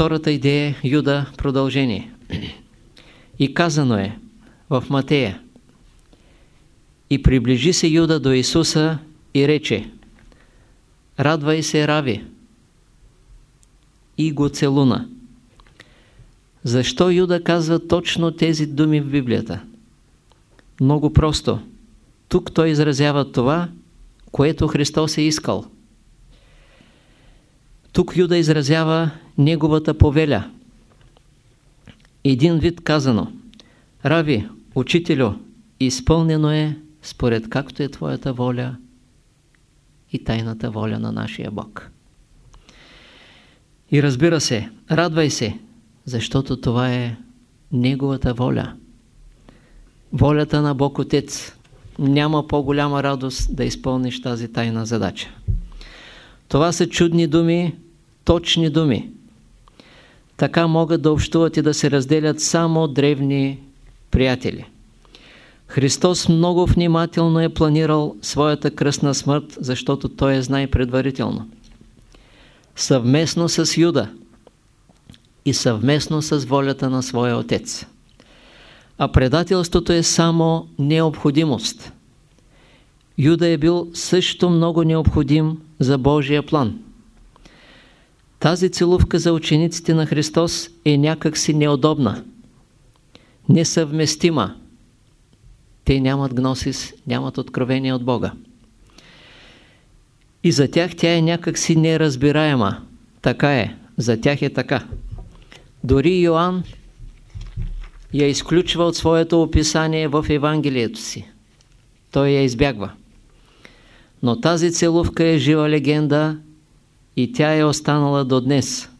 втората идея, Юда, продължение. И казано е в Матея. И приближи се Юда до Исуса и рече Радвай се, Рави! И го целуна. Защо Юда казва точно тези думи в Библията? Много просто. Тук той изразява това, което Христос е искал. Тук Юда изразява неговата повеля. Един вид казано. Рави, учителю, изпълнено е според както е Твоята воля и тайната воля на нашия Бог. И разбира се, радвай се, защото това е Неговата воля. Волята на Бог Отец. Няма по-голяма радост да изпълниш тази тайна задача. Това са чудни думи, точни думи. Така могат да общуват и да се разделят само древни приятели. Христос много внимателно е планирал своята кръстна смърт, защото Той е знае предварително. Съвместно с Юда и съвместно с волята на своя Отец. А предателството е само необходимост. Юда е бил също много необходим за Божия план. Тази целувка за учениците на Христос е някакси неудобна, несъвместима. Те нямат гносис, нямат откровение от Бога. И за тях тя е някакси неразбираема. Така е. За тях е така. Дори Йоанн я изключва от своето описание в Евангелието си. Той я избягва. Но тази целувка е жива легенда и тя е останала до днес.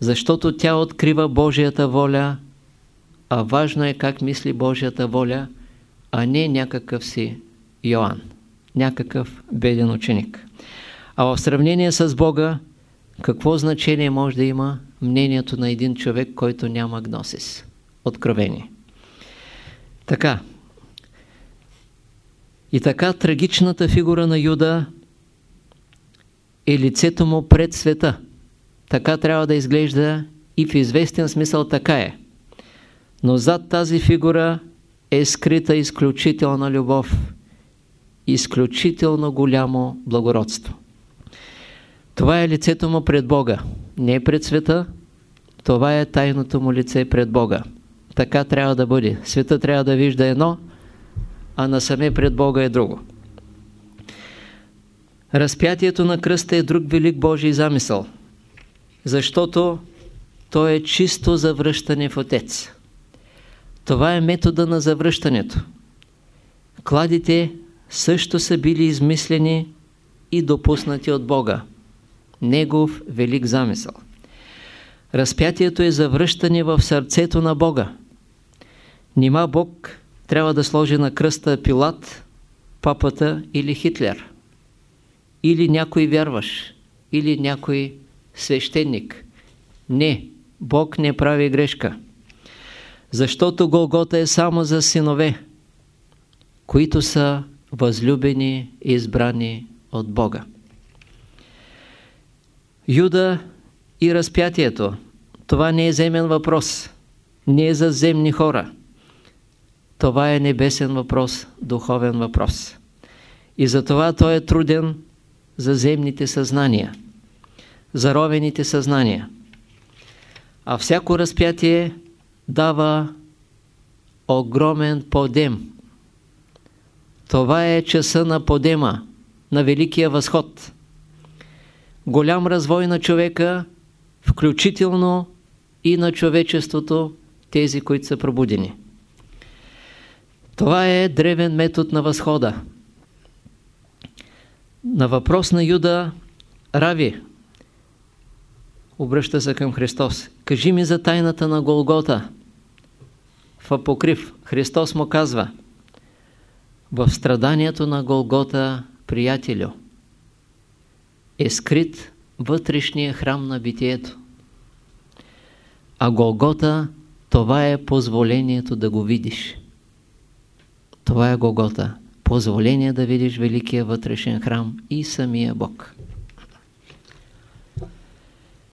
Защото тя открива Божията воля, а важно е как мисли Божията воля, а не някакъв си Йоанн, някакъв беден ученик. А в сравнение с Бога, какво значение може да има мнението на един човек, който няма гносис? Откровение. Така. И така трагичната фигура на Юда е лицето му пред света. Така трябва да изглежда и в известен смисъл така е. Но зад тази фигура е скрита изключителна любов, изключително голямо благородство. Това е лицето му пред Бога, не пред света, това е тайното му лице пред Бога. Така трябва да бъде. Света трябва да вижда едно, а насаме пред Бога е друго. Разпятието на кръста е друг велик Божий замисъл, защото то е чисто завръщане в Отец. Това е метода на завръщането. Кладите също са били измислени и допуснати от Бога. Негов велик замисъл. Разпятието е завръщане в сърцето на Бога. Нима Бог трябва да сложи на кръста Пилат, папата или Хитлер. Или някой вярваш, или някой свещеник. Не, Бог не прави грешка. Защото Голгота е само за синове, които са възлюбени и избрани от Бога. Юда и разпятието. Това не е земен въпрос. Не е за земни хора. Това е небесен въпрос, духовен въпрос. И затова той е труден за земните съзнания, заровените съзнания. А всяко разпятие дава огромен подем. Това е часа на подема, на Великия възход. Голям развой на човека, включително и на човечеството, тези, които са пробудени. Това е древен метод на възхода. На въпрос на Юда Рави обръща се към Христос. Кажи ми за тайната на Голгота. В Апокрив Христос му казва В страданието на Голгота, приятелю, е скрит вътрешния храм на битието. А Голгота, това е позволението да го видиш. Това е Голгота. Позволение да видиш Великия вътрешен храм и самия Бог.